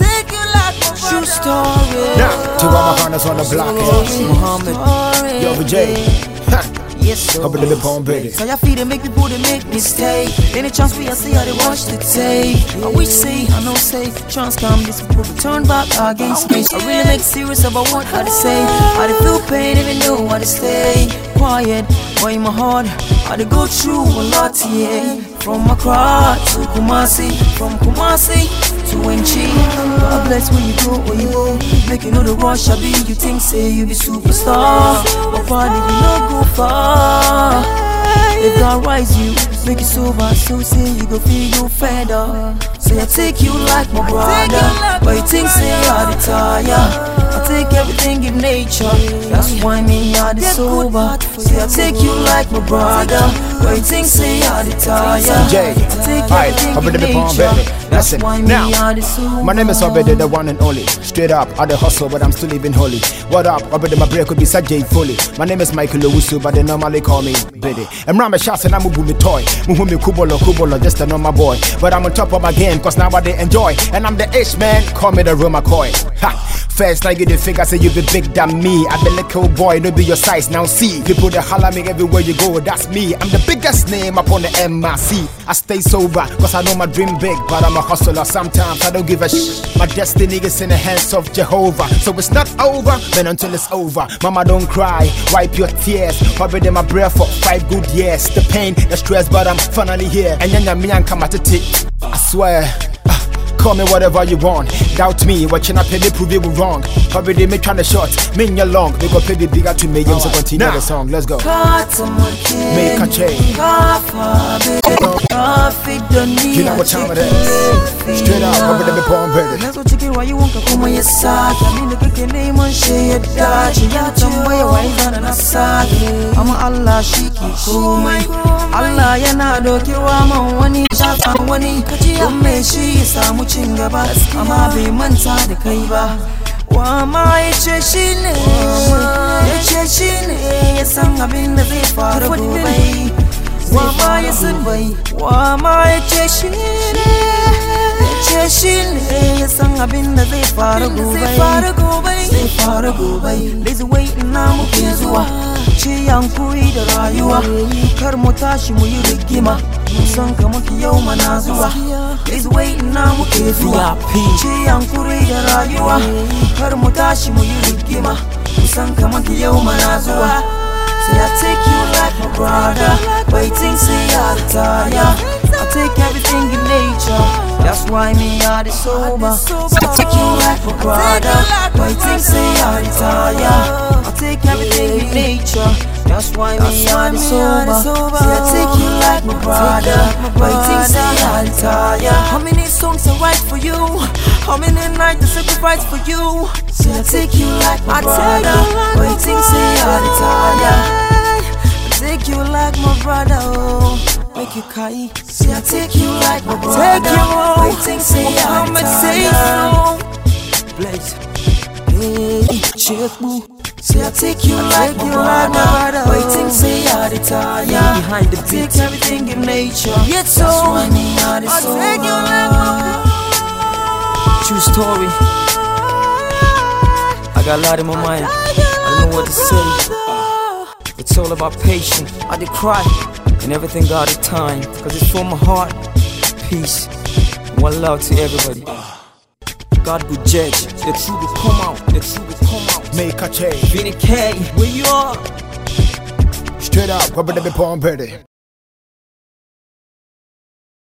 take you like my True story. Now, to all my partners on the block, yeah. Muhammad. Yo, J. Ha. Yes, sir. Up in the palm, baby. So y'all feed and make people to make mistake. Any chance we I see how they watch the tape. I wish say, I know say, chance come this people be turn back against me. I really make serious about what I they say. I they feel pain even though I they stay quiet. Why in my heart, I they go through a lot, yeah. From Accra to Kumasi, from Kumasi to Wenchi. God bless when you go, where you go. Make you know the rush I be. You think say you be superstar, but probably you no go far. If God rise you, make you sober, so say you go feel you fed up. Say I take you like my brother, but you think say I retire. I take everything in nature, why me I the sober. Say I take you like my brother, but you think say I retire. Jay, I take alright, everything up in in the palm, nature, baby. Listen, now, I the sober. My name is Obede, the one and only. Straight up, I the hustle, but I'm still living holy. What up, Obede, my break could be Sajay Foley. My name is Michael Owusu, but they normally call me Biddy. And Rama shots and I'm a boomy toy. Muhumi Kubolo, Kubolo, just a normal boy. But I'm on top of my game, cause now I they enjoy. And I'm the H man, call me the Roma Coy. Ha! First, I get the figure, I say you be big than me. I be little boy, no be your size. Now see, people that holler me everywhere you go, that's me. I'm the biggest name upon the MRC. I stay sober, cause I know my dream big, but I'm a hustler. Sometimes I don't give a sh. My destiny is in the hands of Jehovah. So it's not over, then until it's over. Mama, don't cry, wipe your tears. Probably in my breath for five good years. The pain, the stress, but I'm finally here. And then it. I swear. Call me whatever you want. Doubt me, watching up and they prove you wrong. Probably they make trying to short, mean you're long. They go pay the bigger to me, so continue the song. Let's go. Make a change. You know what time it is. Straight up, over the palm, baby. Nazo chicken why you want to come on your side Mimi da kake neman shaida ce ya tambaya wai zana na sake amma Allah shi ke komai. Allah yana dokewa man wani shafan wani. Don mai shi ya samu cin gaba? Amma bai manta da kai ba. Wa ma ya ce shi ne? Ya ce shi ne ya san abin da zai faru gobe. Wa ma ya san bai? Wa ma ya ce shi ne? Ce shi ne ya san abin da zai faru gobe. zai faru gobe. Lazy way ina muke zuwa. Ce yankuri da rayuwa kar mu tashi mu yi rigima mu san ka muke yau mana zuwa lazy way ina muke zuwa ce yankuri da rayuwa kar mu tashi mu yi rigima mu san ka muke yau mana zuwa Say I take you like my brother. Waiting say I retire. I take everything in nature. That's why me I the sober. Say I take you like my brother Waiting say I retire I take everything in nature That's why me I the sober Say I take you like my brother. Waiting say I retire How many songs I write for you? How many nights I sacrifice for you? Say I take you like my brother. Waiting say I retire I take you like my brother, oh. Make you kai. Say I take you like my brother. Take you home. Oh. Waiting, say I say so. Blaze. Me. Say I take you like my brother. Waiting, say I retire. Behind the beat, take everything in nature. Yet so. I take you like my True story. I got a lot in my mind. I don't know what to say. It's all about patience. I did cry, and everything got a time. Cause it's from my heart. Peace. One love to everybody. God will judge. The truth will come out. The truth will come out. Make a change. K, where you are? Straight up, the palm, baby.